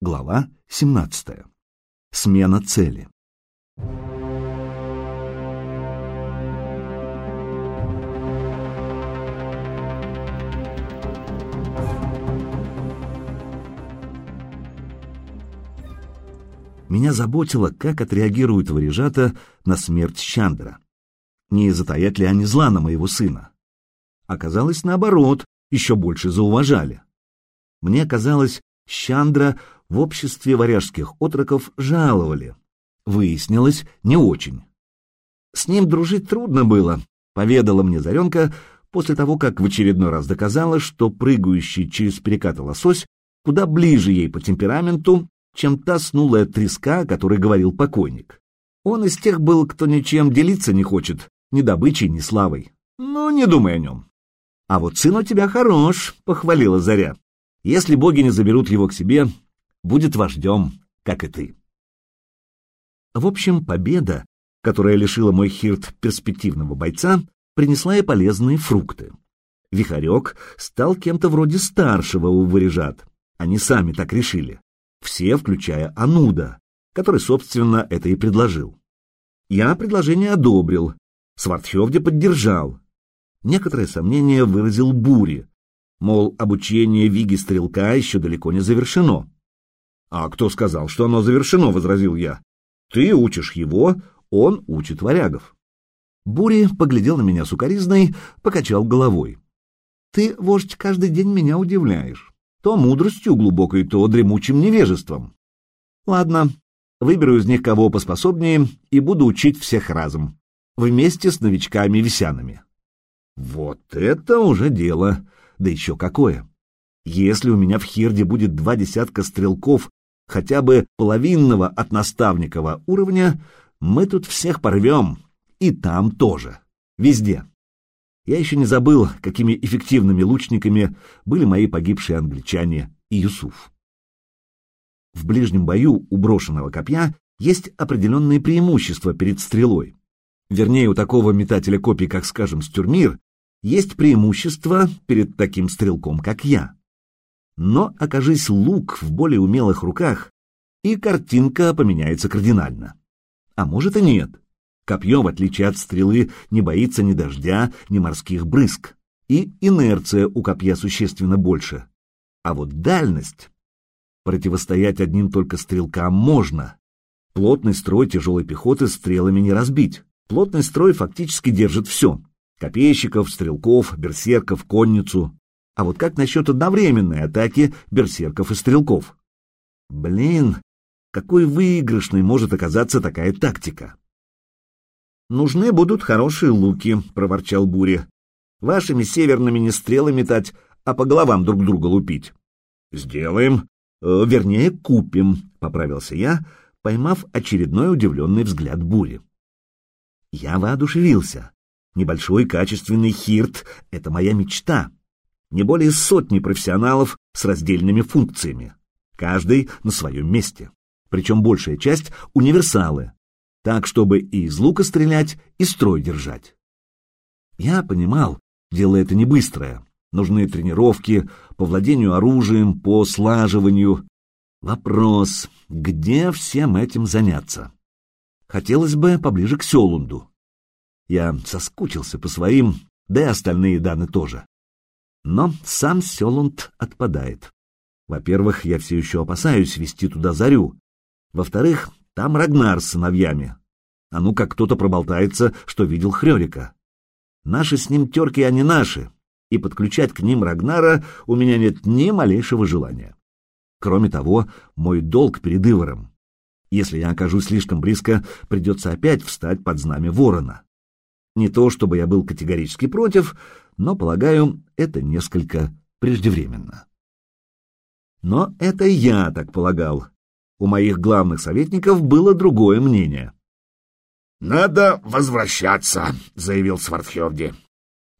Глава 17. Смена цели. Меня заботило, как отреагируют варежата на смерть Чандра. Не затаят ли они зла на моего сына? Оказалось, наоборот, еще больше зауважали. Мне казалось, Чандра в обществе варяжских отроков жаловали. Выяснилось, не очень. С ним дружить трудно было, поведала мне Заренка после того, как в очередной раз доказала, что прыгающий через перекаты лосось куда ближе ей по темпераменту, чем та снулая треска, о которой говорил покойник. Он из тех был, кто ничем делиться не хочет, ни добычей, ни славой. Ну, не думай о нем. А вот сын у тебя хорош, — похвалила Заря. Если боги не заберут его к себе, будет вождем, как и ты. В общем, победа, которая лишила мой хирт перспективного бойца, принесла и полезные фрукты. Вихарек стал кем-то вроде старшего у вырежат. Они сами так решили. Все, включая Ануда, который, собственно, это и предложил. Я предложение одобрил, Свардхевде поддержал. Некоторое сомнение выразил Бури, мол, обучение Виги-стрелка еще далеко не завершено. «А кто сказал, что оно завершено?» — возразил я. «Ты учишь его, он учит варягов». Бури поглядел на меня сукоризной, покачал головой. «Ты, вождь, каждый день меня удивляешь. То мудростью глубокой, то дремучим невежеством. Ладно, выберу из них кого поспособнее и буду учить всех разом, вместе с новичками-висянами». Вот это уже дело, да еще какое! Если у меня в Хирде будет два десятка стрелков хотя бы половинного от наставникового уровня, мы тут всех порвем, и там тоже, везде. Я еще не забыл, какими эффективными лучниками были мои погибшие англичане и Юсуф. В ближнем бою у брошенного копья есть определенные преимущества перед стрелой. Вернее, у такого метателя копий, как, скажем, Стюрмир, есть преимущество перед таким стрелком, как я. Но окажись лук в более умелых руках, и картинка поменяется кардинально. А может и нет. Копье, в отличие от стрелы, не боится ни дождя, ни морских брызг. И инерция у копья существенно больше. А вот дальность... Противостоять одним только стрелкам можно. Плотный строй тяжелой пехоты стрелами не разбить. Плотный строй фактически держит все. Копейщиков, стрелков, берсерков, конницу. А вот как насчет одновременной атаки берсерков и стрелков? Блин, какой выигрышной может оказаться такая тактика? «Нужны будут хорошие луки», — проворчал Буря. «Вашими северными не стрелы метать, а по головам друг друга лупить». «Сделаем. Э, вернее, купим», — поправился я, поймав очередной удивленный взгляд Бури. Я воодушевился. Небольшой качественный хирт — это моя мечта. Не более сотни профессионалов с раздельными функциями, каждый на своем месте. Причем большая часть — универсалы, так, чтобы и из лука стрелять, и строй держать. Я понимал, дело это не быстрое. Нужны тренировки по владению оружием, по слаживанию. Вопрос, где всем этим заняться? Хотелось бы поближе к Селунду. Я соскучился по своим, да и остальные даны тоже. Но сам Селунд отпадает. Во-первых, я все еще опасаюсь вести туда зарю. Во-вторых, там Рагнар с сыновьями. А ну как кто-то проболтается, что видел Хрёрика. Наши с ним терки, они наши, и подключать к ним Рагнара у меня нет ни малейшего желания. Кроме того, мой долг перед Ивором. Если я окажусь слишком близко, придется опять встать под знамя ворона. Не то чтобы я был категорически против, но, полагаю, это несколько преждевременно. Но это я так полагал. У моих главных советников было другое мнение. «Надо возвращаться», — заявил Свардхевди.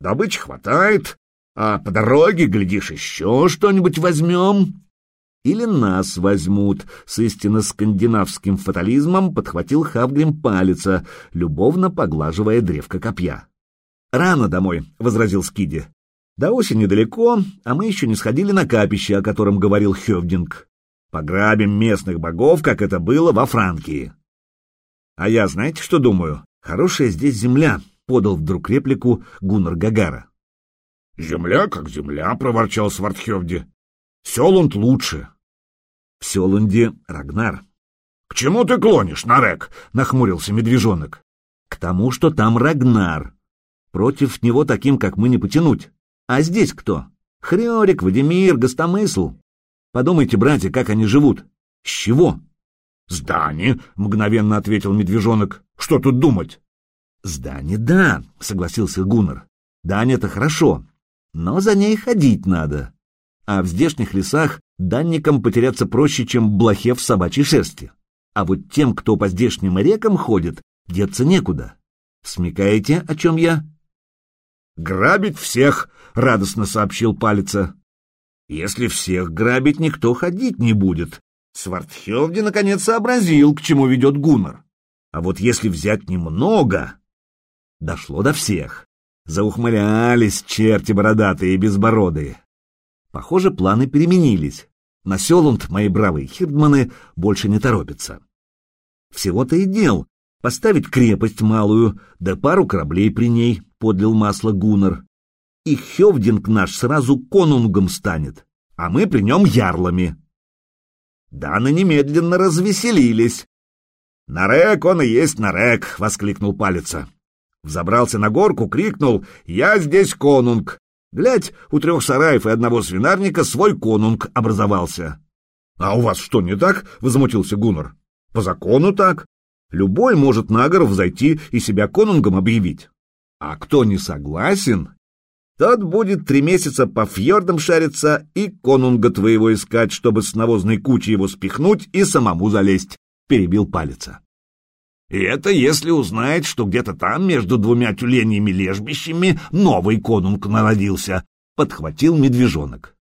«Добычи хватает, а по дороге, глядишь, еще что-нибудь возьмем». Или нас возьмут, с истинно скандинавским фатализмом подхватил Хавгрим палица, любовно поглаживая древко копья. «Рано домой», — возразил Скиди. «До осени далеко, а мы еще не сходили на капище, о котором говорил Хевдинг. Пограбим местных богов, как это было во Франкии. А я, знаете, что думаю? Хорошая здесь земля, — подал вдруг реплику Гуннар Гагара. «Земля как земля», — проворчал Свардхевди. «Селунд лучше». «В Селунде Рагнар». «К чему ты клонишь, Нарек?» — нахмурился медвежонок. «К тому, что там Рагнар. Против него таким, как мы, не потянуть. А здесь кто? Хрёрик, Вадимир, Гостомысл. Подумайте, братья, как они живут. С чего?» «С Дани», — мгновенно ответил медвежонок. «Что тут думать?» «С Дани, да», — согласился Гуннар. «Дань — это хорошо, но за ней ходить надо. А в здешних лесах данникам потеряться проще, чем блохе в собачьей шерсти. А вот тем, кто по здешним рекам ходит, деться некуда. Смекаете, о чем я? «Грабить всех!» — радостно сообщил Палица. «Если всех грабить, никто ходить не будет». Свартхелди наконец сообразил, к чему ведет Гуннар. А вот если взять немного... Дошло до всех. Заухмылялись черти бородатые и безбородые. Похоже, планы переменились. На Селунд мои бравые хирдманы больше не торопятся. Всего-то и дел — поставить крепость малую, да пару кораблей при ней, — подлил масло Гуннар. И Хевдинг наш сразу конунгом станет, а мы при нем ярлами. Даны немедленно развеселились. «Нарек он и есть Нарек!» — воскликнул Палица. Взобрался на горку, крикнул «Я здесь конунг!» Глядь, у трех сараев и одного свинарника свой конунг образовался. — А у вас что, не так? — возмутился Гуннар. — По закону так. Любой может на гору взойти и себя конунгом объявить. А кто не согласен, тот будет три месяца по фьордам шариться и конунга твоего искать, чтобы с навозной кучи его спихнуть и самому залезть, — перебил палица. И это если узнает, что где-то там, между двумя тюленьями лежбищами, новый конунг народился, — подхватил медвежонок.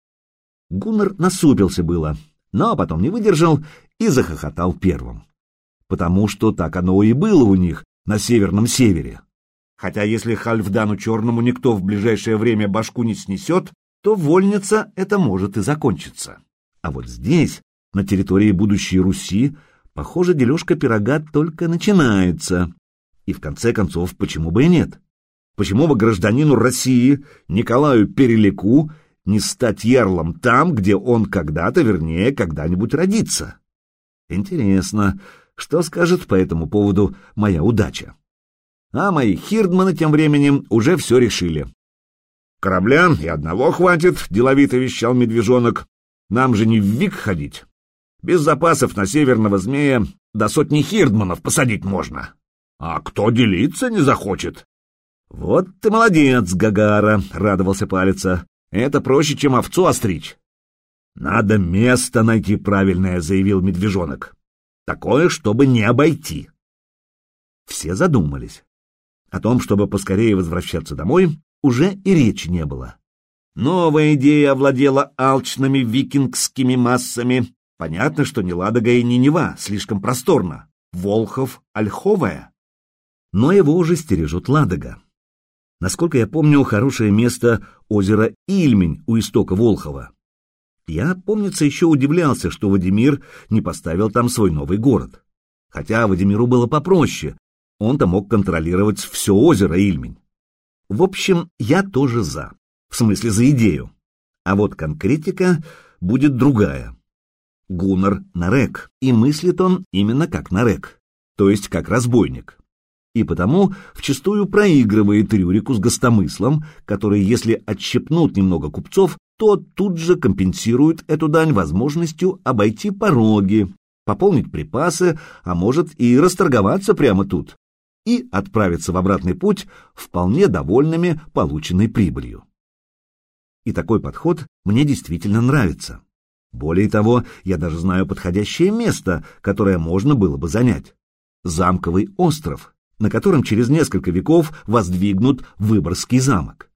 Гуннар насупился было, но потом не выдержал и захохотал первым. Потому что так оно и было у них на северном севере. Хотя если Хальфдану Черному никто в ближайшее время башку не снесет, то вольница это может и закончиться. А вот здесь, на территории будущей Руси, Похоже, дележка пирога только начинается. И в конце концов, почему бы и нет? Почему бы гражданину России, Николаю Переляку, не стать ярлом там, где он когда-то, вернее, когда-нибудь родится? Интересно, что скажет по этому поводу моя удача? А мои хирдманы тем временем уже все решили. «Корабля и одного хватит», — деловито вещал медвежонок. «Нам же не в Вик ходить. Без запасов на северного змея до сотни хирдманов посадить можно. А кто делиться не захочет? Вот ты молодец, Гагара, радовался палица. Это проще, чем овцу остричь. Надо место найти правильное, заявил медвежонок. Такое, чтобы не обойти. Все задумались. О том, чтобы поскорее возвращаться домой, уже и речи не было. Новая идея овладела алчными викингскими массами, Понятно, что не Ладога и не Нева, слишком просторно. Волхов — Ольховая. Но его уже стережет Ладога. Насколько я помню, хорошее место — озеро Ильмень у истока Волхова. Я, помнится, еще удивлялся, что Вадимир не поставил там свой новый город. Хотя Вадимиру было попроще, он-то мог контролировать все озеро Ильмень. В общем, я тоже за, в смысле за идею. А вот конкретика будет другая. Гуннар Нарек, и мыслит он именно как Нарек, то есть как разбойник. И потому вчастую проигрывает Рюрику с гостомыслом, который, если отщепнут немного купцов, то тут же компенсирует эту дань возможностью обойти пороги, пополнить припасы, а может и расторговаться прямо тут, и отправиться в обратный путь вполне довольными полученной прибылью. И такой подход мне действительно нравится. Более того, я даже знаю подходящее место, которое можно было бы занять. Замковый остров, на котором через несколько веков воздвигнут Выборгский замок.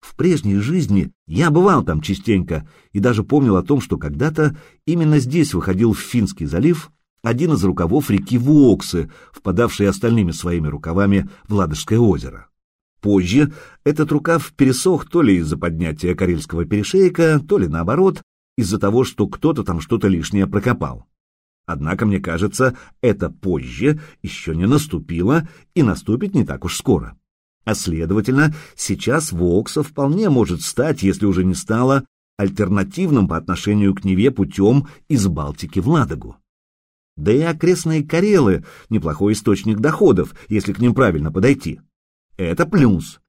В прежней жизни я бывал там частенько и даже помнил о том, что когда-то именно здесь выходил в Финский залив один из рукавов реки Вуоксы, впадавший остальными своими рукавами в Ладожское озеро. Позже этот рукав пересох то ли из-за поднятия Карельского перешейка, то ли наоборот, из-за того, что кто-то там что-то лишнее прокопал. Однако, мне кажется, это позже еще не наступило и наступит не так уж скоро. А следовательно, сейчас Вокса вполне может стать, если уже не стало, альтернативным по отношению к Неве путем из Балтики в Ладогу. Да и окрестные Карелы — неплохой источник доходов, если к ним правильно подойти. Это плюс.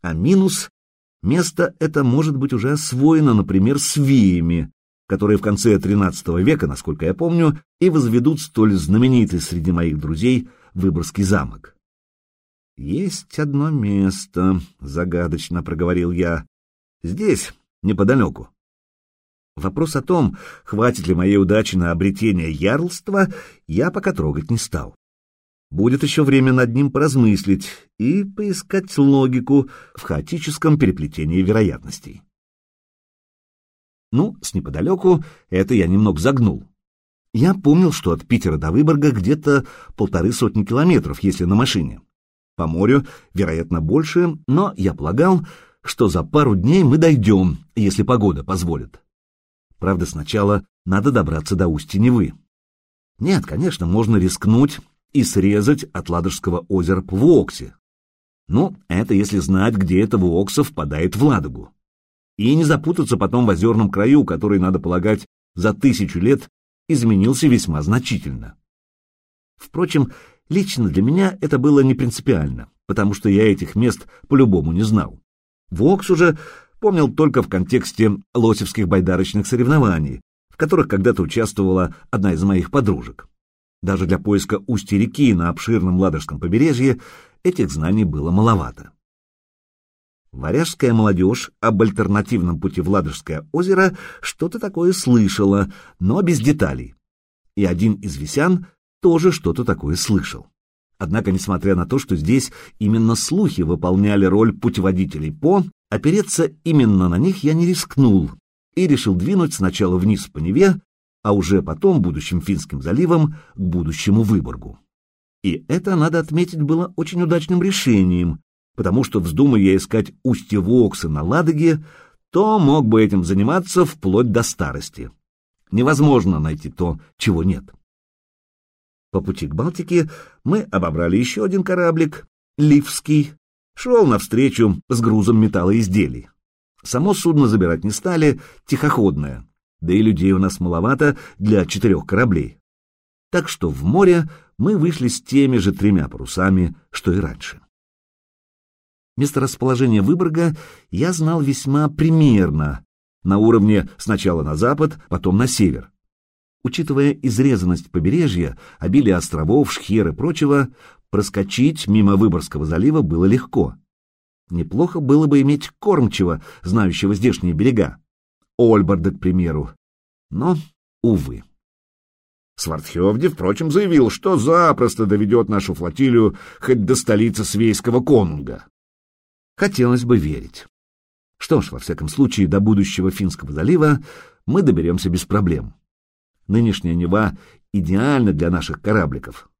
А минус — место это может быть уже освоено, например, свеями, которые в конце XIII века, насколько я помню, и возведут столь знаменитый среди моих друзей Выборгский замок. «Есть одно место», — загадочно проговорил я. «Здесь, неподалеку». Вопрос о том, хватит ли моей удачи на обретение ярлства, я пока трогать не стал. Будет еще время над ним поразмыслить и поискать логику в хаотическом переплетении вероятностей. Ну, с неподалеку это я немного загнул. Я помнил, что от Питера до Выборга где-то полторы сотни километров, если на машине. По морю, вероятно, больше, но я полагал, что за пару дней мы дойдем, если погода позволит. Правда, сначала надо добраться до устья Невы. Нет, конечно, можно рискнуть и срезать от Ладожского озера по Вуоксе. Ну, это если знать, где это Вуокса впадает в Ладогу и не запутаться потом в озерном краю, который, надо полагать, за тысячу лет изменился весьма значительно. Впрочем, лично для меня это было не принципиально, потому что я этих мест по-любому не знал. Вокс уже помнил только в контексте лосевских байдарочных соревнований, в которых когда-то участвовала одна из моих подружек. Даже для поиска устья реки на обширном Ладожском побережье этих знаний было маловато. Варяжская молодежь об альтернативном пути в Ладожское озеро что-то такое слышала, но без деталей. И один из висян тоже что-то такое слышал. Однако, несмотря на то, что здесь именно слухи выполняли роль путеводителей по, опереться именно на них я не рискнул и решил двинуть сначала вниз по Неве, а уже потом будущим Финским заливом к будущему Выборгу. И это, надо отметить, было очень удачным решением, потому что вздумай я искать устье Вокса на Ладоге, то мог бы этим заниматься вплоть до старости. Невозможно найти то, чего нет. По пути к Балтике мы обобрали еще один кораблик, Ливский, шел навстречу с грузом металлоизделий. Само судно забирать не стали, тихоходное, да и людей у нас маловато для четырех кораблей. Так что в море мы вышли с теми же тремя парусами, что и раньше. Месторасположение Выборга я знал весьма примерно, на уровне сначала на запад, потом на север. Учитывая изрезанность побережья, обилие островов, шхер и прочего, проскочить мимо Выборгского залива было легко. Неплохо было бы иметь кормчего, знающего здешние берега. Ольбарда, к примеру. Но, увы. Свардхевди, впрочем, заявил, что запросто доведет нашу флотилию хоть до столицы Свейского конунга. Хотелось бы верить. Что ж, во всяком случае, до будущего Финского залива мы доберемся без проблем. Нынешняя Нева идеальна для наших корабликов.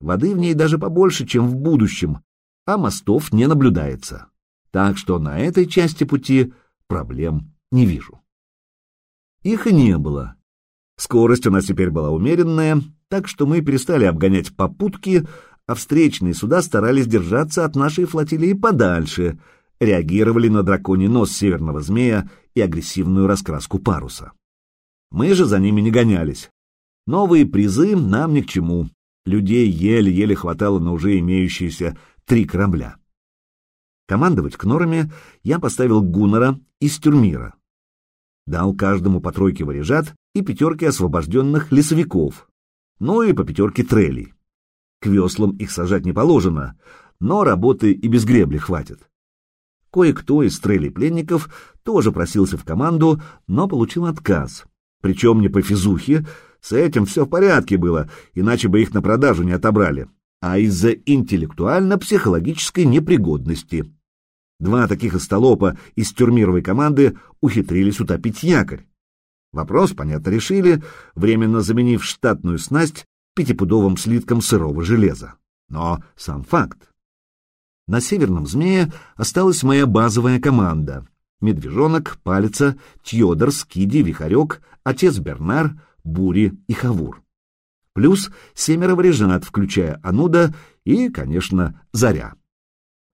Воды в ней даже побольше, чем в будущем, а мостов не наблюдается. Так что на этой части пути проблем не вижу. Их и не было. Скорость у нас теперь была умеренная, так что мы перестали обгонять попутки, а встречные суда старались держаться от нашей флотилии подальше, реагировали на драконий нос северного змея и агрессивную раскраску паруса. Мы же за ними не гонялись. Новые призы нам ни к чему. Людей еле-еле хватало на уже имеющиеся три корабля. Командовать кнорами я поставил Гуннера из Тюрмира. Дал каждому по тройке варежат и пятерке освобожденных лесовиков, ну и по пятерке трелей. К веслам их сажать не положено, но работы и без гребли хватит. Кое-кто из стрелей пленников тоже просился в команду, но получил отказ. Причем не по физухе, с этим все в порядке было, иначе бы их на продажу не отобрали, а из-за интеллектуально-психологической непригодности. Два таких остолопа из тюрмировой команды ухитрились утопить якорь. Вопрос, понятно, решили, временно заменив штатную снасть пятипудовым слитком сырого железа. Но сам факт. На северном «Змее» осталась моя базовая команда. Медвежонок, Палица, Тьодор, Скиди, Вихарек, отец Бернар, Бури и Хавур. Плюс семеро варежат, включая Ануда и, конечно, Заря.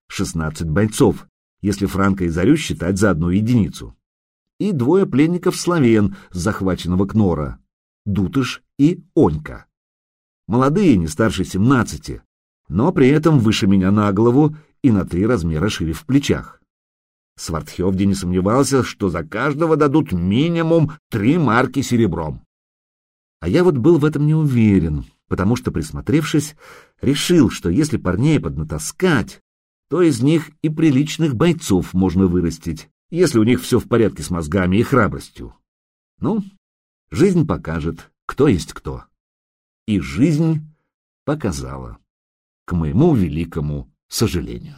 16 бойцов, если Франко и Зарю считать за одну единицу. И двое пленников славен захваченного Кнора, Дутыш и Онька. Молодые, не старше 17, но при этом выше меня на голову и на три размера шире в плечах. Свардхевди не сомневался, что за каждого дадут минимум три марки серебром. А я вот был в этом не уверен, потому что, присмотревшись, решил, что если парней поднатаскать, то из них и приличных бойцов можно вырастить, если у них все в порядке с мозгами и храбростью. Ну, жизнь покажет, кто есть кто. И жизнь показала, к моему великому сожалению.